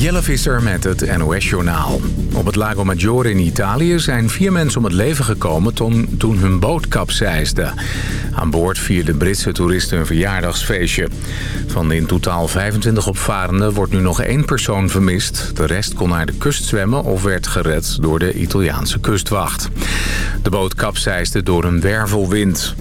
Jelle Visser met het NOS-journaal. Op het Lago Maggiore in Italië zijn vier mensen om het leven gekomen toen, hun boot kapseisde. Aan boord vierden Britse toeristen een verjaardagsfeestje. Van de in totaal 25 opvarenden wordt nu nog één persoon vermist. De rest kon naar de kust zwemmen of werd gered door de Italiaanse kustwacht. De boot kapseisde door een wervelwind.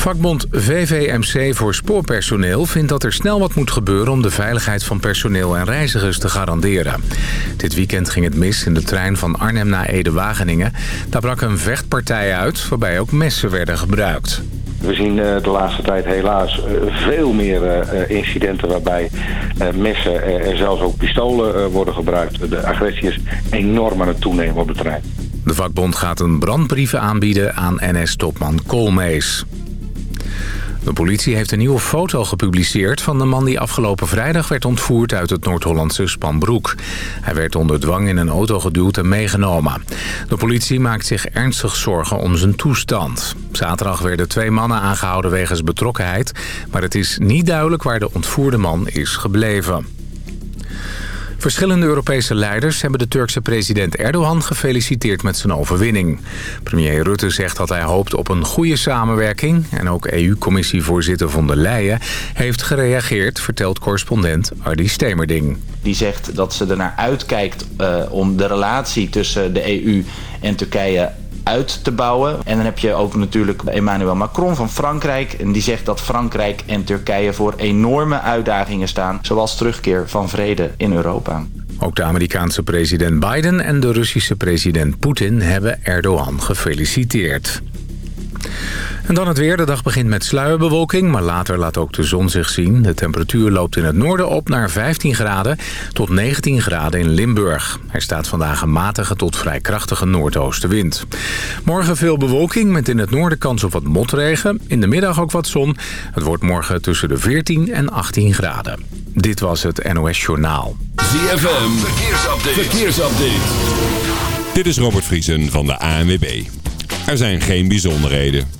Vakbond VVMC voor spoorpersoneel vindt dat er snel wat moet gebeuren... om de veiligheid van personeel en reizigers te garanderen. Dit weekend ging het mis in de trein van Arnhem naar Ede-Wageningen. Daar brak een vechtpartij uit, waarbij ook messen werden gebruikt. We zien eh, de laatste tijd helaas eh, veel meer eh, incidenten waarbij messen en zelfs ook pistolen worden gebruikt. De agressie is enorm aan het toenemen op de trein. De vakbond gaat een brandbrief aanbieden aan NS-topman Koolmees. De politie heeft een nieuwe foto gepubliceerd van de man die afgelopen vrijdag werd ontvoerd uit het Noord-Hollandse Spanbroek. Hij werd onder dwang in een auto geduwd en meegenomen. De politie maakt zich ernstig zorgen om zijn toestand. Zaterdag werden twee mannen aangehouden wegens betrokkenheid, maar het is niet duidelijk waar de ontvoerde man is gebleven. Verschillende Europese leiders hebben de Turkse president Erdogan gefeliciteerd met zijn overwinning. Premier Rutte zegt dat hij hoopt op een goede samenwerking. En ook EU-commissievoorzitter von der Leyen heeft gereageerd, vertelt correspondent Ardi Stemerding. Die zegt dat ze ernaar uitkijkt uh, om de relatie tussen de EU en Turkije uit te bouwen. En dan heb je ook natuurlijk Emmanuel Macron van Frankrijk. En die zegt dat Frankrijk en Turkije voor enorme uitdagingen staan. Zoals terugkeer van vrede in Europa. Ook de Amerikaanse president Biden en de Russische president Poetin hebben Erdogan gefeliciteerd. En dan het weer. De dag begint met sluierbewolking, maar later laat ook de zon zich zien. De temperatuur loopt in het noorden op naar 15 graden tot 19 graden in Limburg. Er staat vandaag een matige tot vrij krachtige noordoostenwind. Morgen veel bewolking met in het noorden kans op wat motregen. In de middag ook wat zon. Het wordt morgen tussen de 14 en 18 graden. Dit was het NOS Journaal. ZFM, verkeersupdate. verkeersupdate. Dit is Robert Vriesen van de ANWB. Er zijn geen bijzonderheden.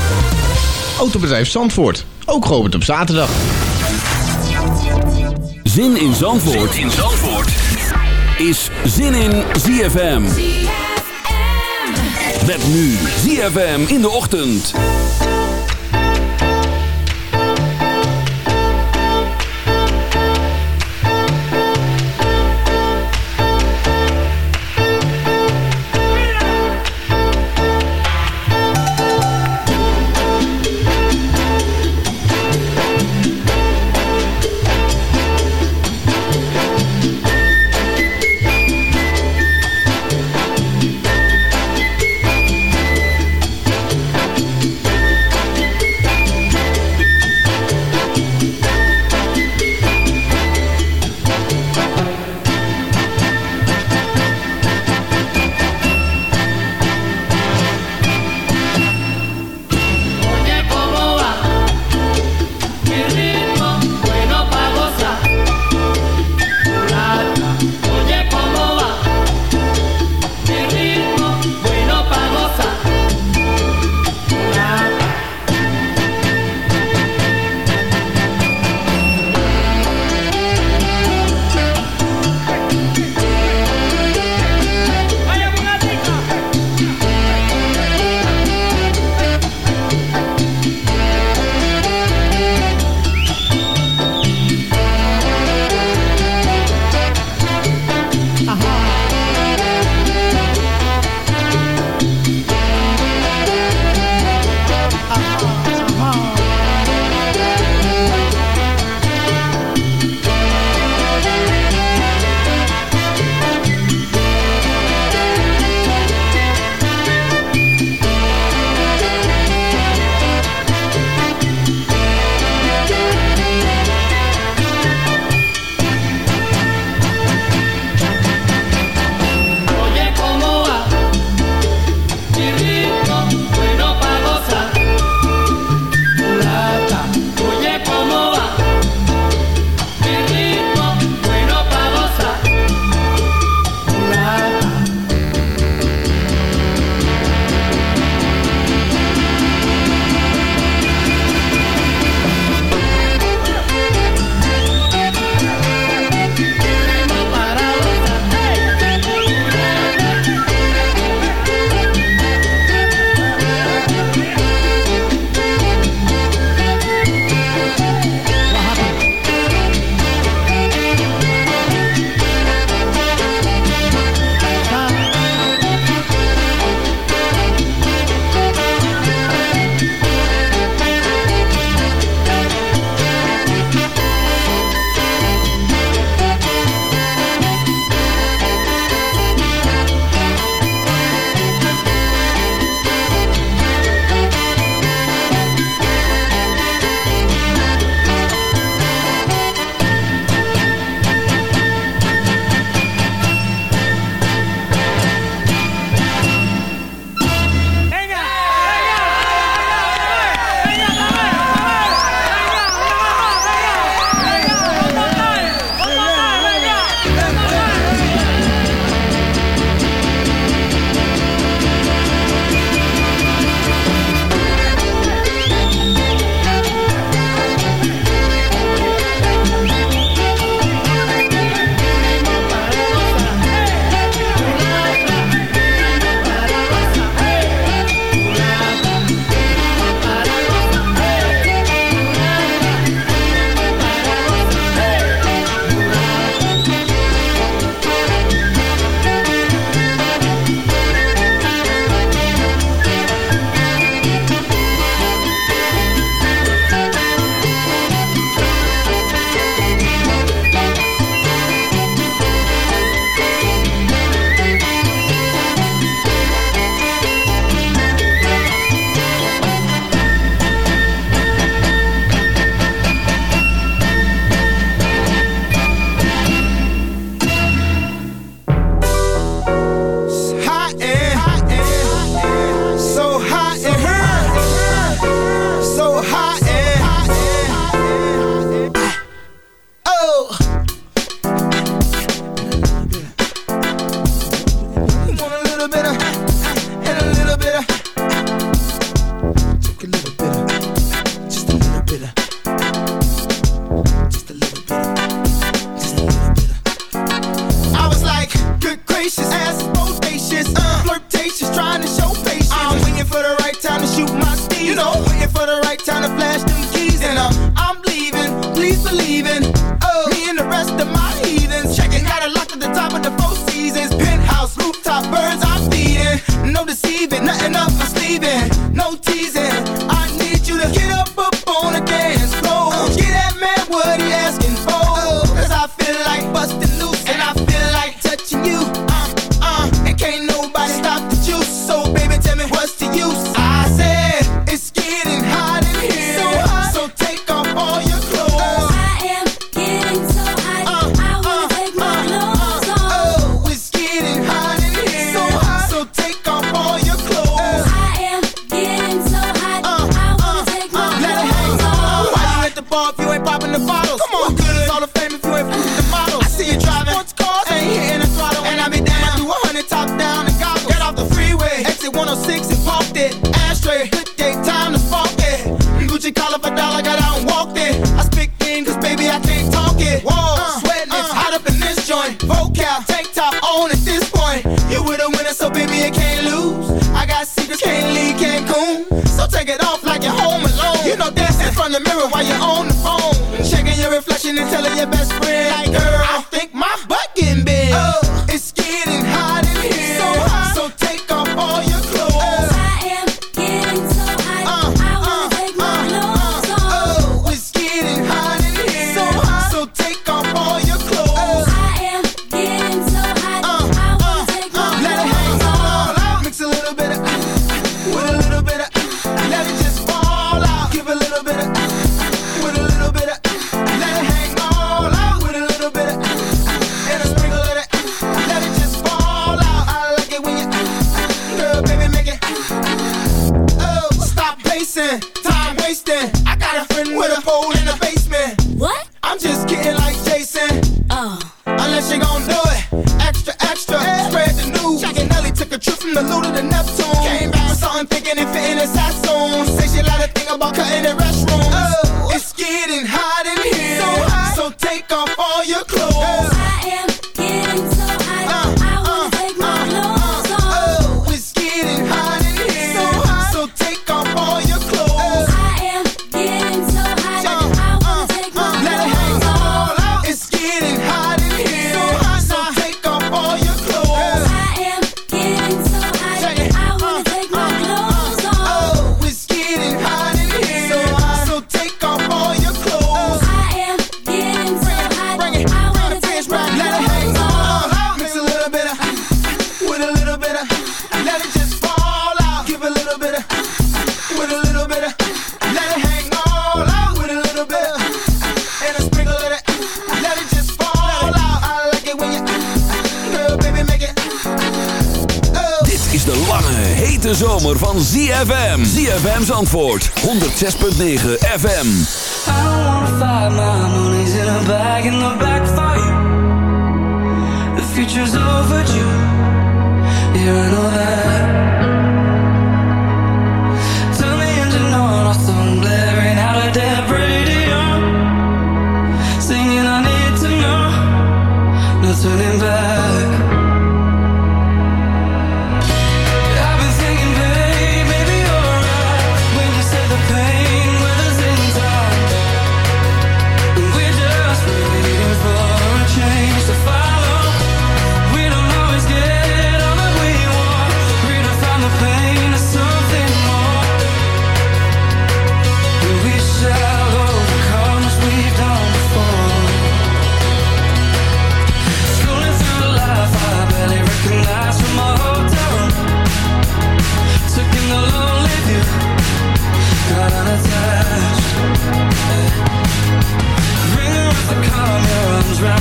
Autobedrijf Zandvoort, ook geopend op zaterdag. Zin in Zandvoort, zin in Zandvoort. is Zin in ZFM. ZFM. Met nu ZFM in de ochtend. You know, dancing in front of the mirror while you're on the phone. Checking your reflection and telling your best friend, like, girl hete zomer van ZFM. ZFM's antwoord 106.9 FM. I wanna fight my money's in a bag in the you. The future's overdue. Yeah, I know that. Turn the engine on, I'm song blaring out of dead radio. Singing, I need to know. No turning back.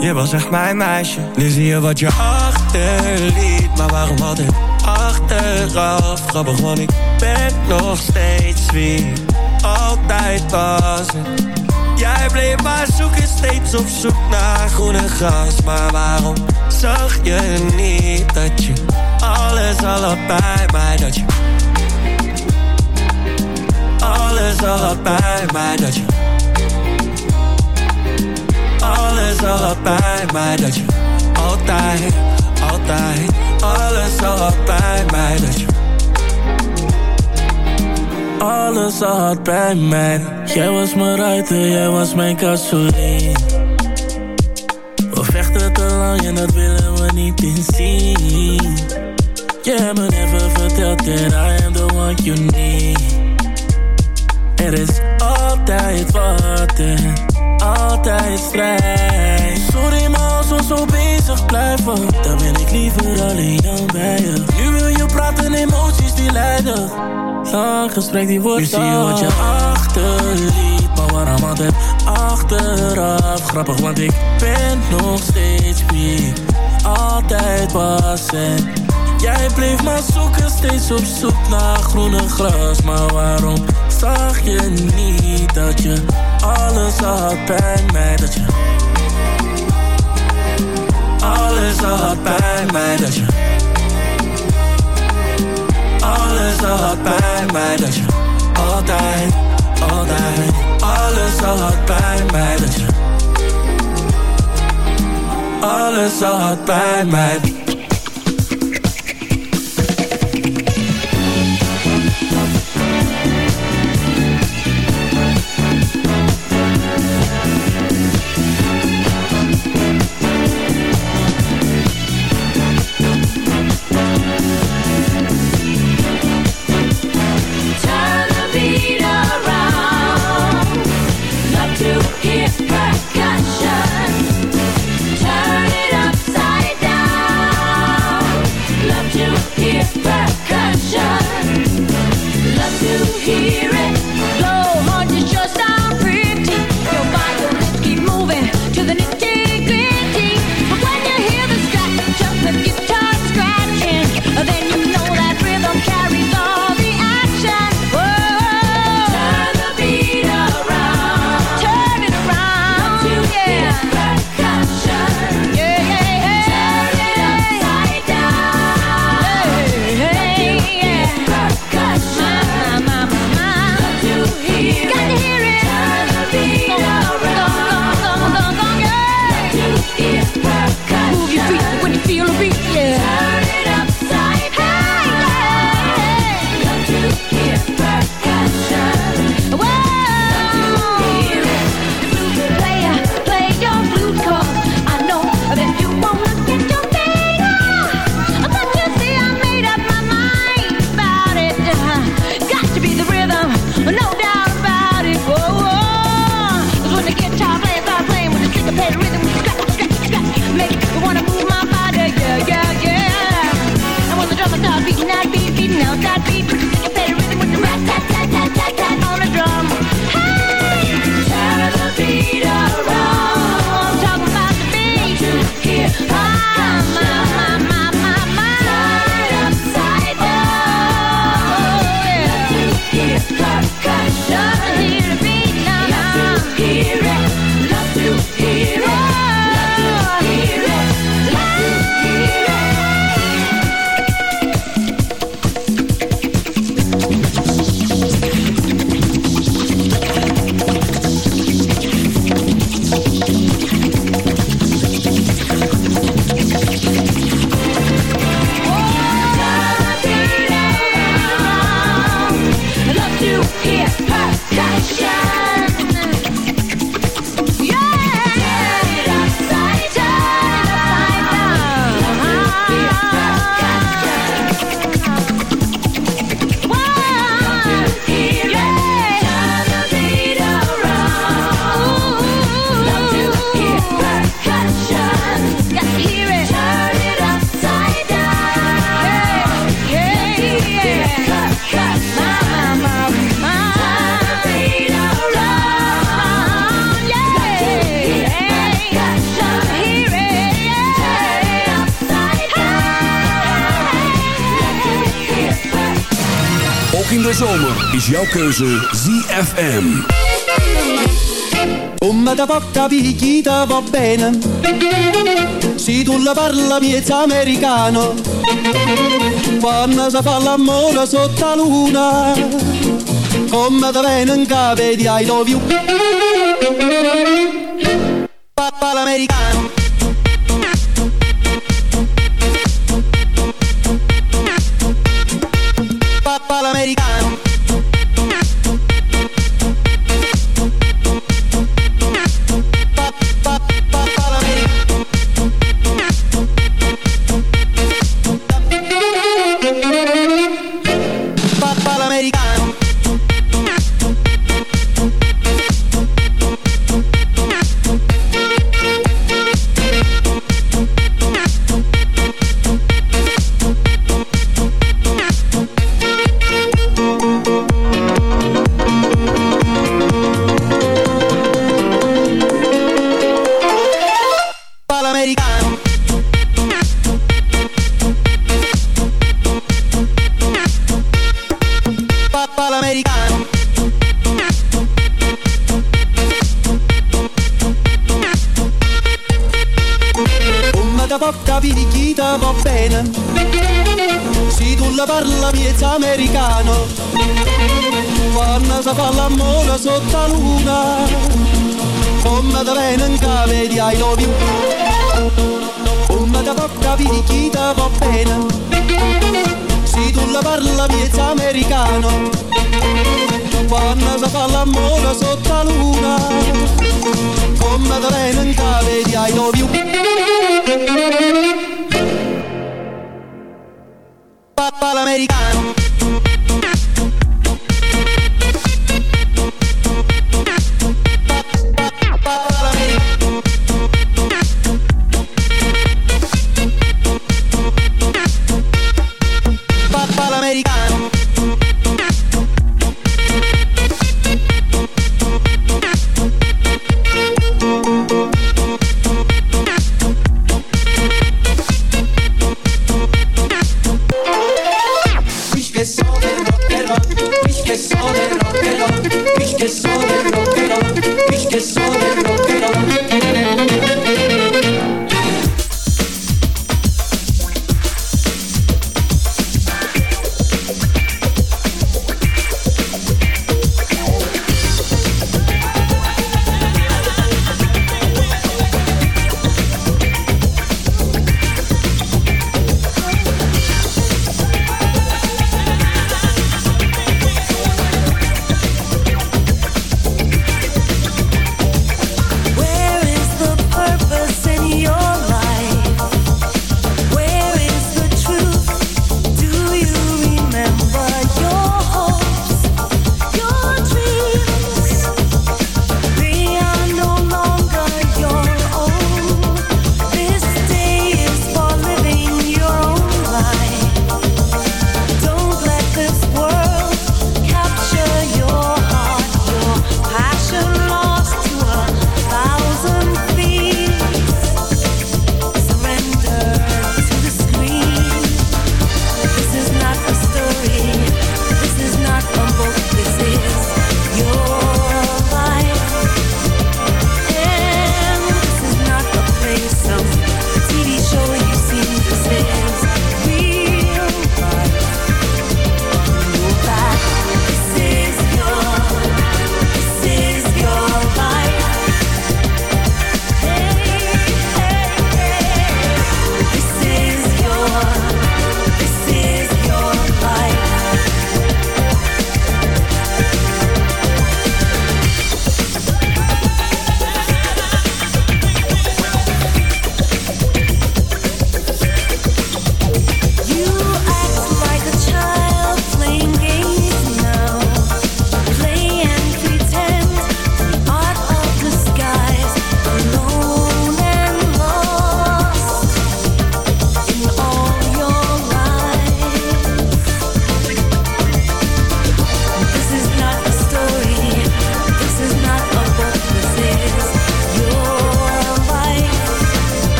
Je was echt mijn meisje. Nu zie je wat je achterliet Maar waarom altijd achteraf Grappig, want ik ben nog steeds wie ik altijd was Jij bleef maar zoeken, steeds op zoek naar groene gras. Maar waarom zag je niet dat je alles al had bij mij? Dat je alles al had bij mij Dat je alles al had bij mij Dat je altijd, altijd Alles bij mij Dat je alles al had bij mij. Jij was mijn ruiter, jij was mijn gasoline We vechten te lang en dat willen we niet inzien hebt me even verteld that I am the one you need. Er is altijd wat altijd strijd Sorry maar als we zo bezig blijven Dan ben ik liever alleen dan bij je. Nu wil je praten, emoties die lijden. Lang gesprek die wordt Nu zie je wat je achterliep. Maar waarom altijd achteraf? Grappig want ik ben nog steeds wie Altijd was. En Jij bleef maar zoeken, steeds op zoek naar groene gras. Maar waarom zag je niet dat je Alles had bij mij dat je Alles had bij mij dat je Alles had bij mij dat je Altijd, altijd Alles had bij mij dat je Alles had bij mij zomer is jouw keuze ZFM. Come da porta picchita va bene Si tu la parla miezza americano. Quando si fa l'amore sotto la luna Come da cave di I love you. Ti va bene? Se tu la parla miezza americano. Quando si fa l'amore sotto la luna Come te viene in cave di I love you Come capire chi ti va bene? Se tu la parla miezza americano. Quando si fa l'amore sotto la luna In cave di I love you. Papà l'americano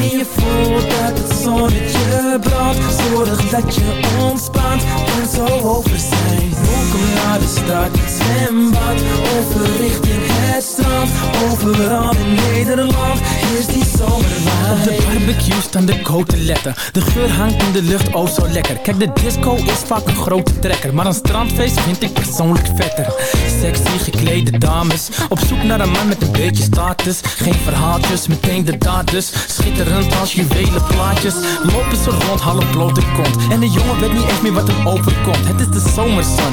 en je voelt dat het zonnetje brandt Zorg dat je ontspant, kan zo over zijn Welkom naar de stad, zwembad Overrichting het strand. Overal in Nederland is die zomerwijn Op de barbecue staan de koteletten De geur hangt in de lucht, oh zo lekker. Kijk de disco is vaak een grote trekker. Maar een strandfeest vind ik persoonlijk vetter. Sexy geklede dames. Op zoek naar een man met een beetje status. Geen verhaaltjes, meteen de daders Schitterend als juwelen plaatjes. Lopen ze rond, half blote kont. En de jongen weet niet eens meer wat hem overkomt. Het is de zomerzon,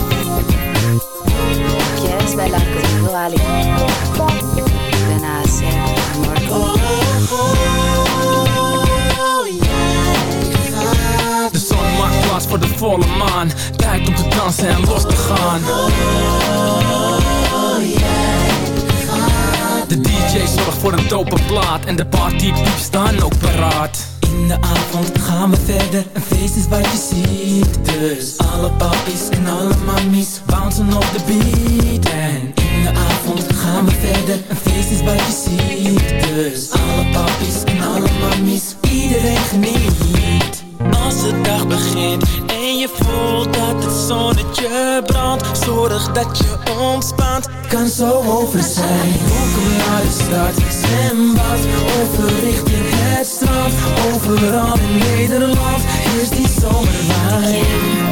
¿Quieres bailar conmigo, Ali? Ven a hacer amor De zon maakt plaats voor de volle maan. Tijd om te dansen en los te gaan. De DJ zorgt voor een dope plaat. En de partypieps staan ook paraat in de avond gaan we verder, een feest is wat je ziet Dus alle papies en alle mammies bouncen op de beat. En in de avond gaan we verder, een feest is wat je ziet Dus alle papies en alle mammies, iedereen geniet. Als de dag begint en je voelt dat het zonnetje brandt Zorg dat je ontspant, kan zo over zijn. Welkom naar de stad, zwembad, overrichting het strand Overal in Nederland is die zomerwijn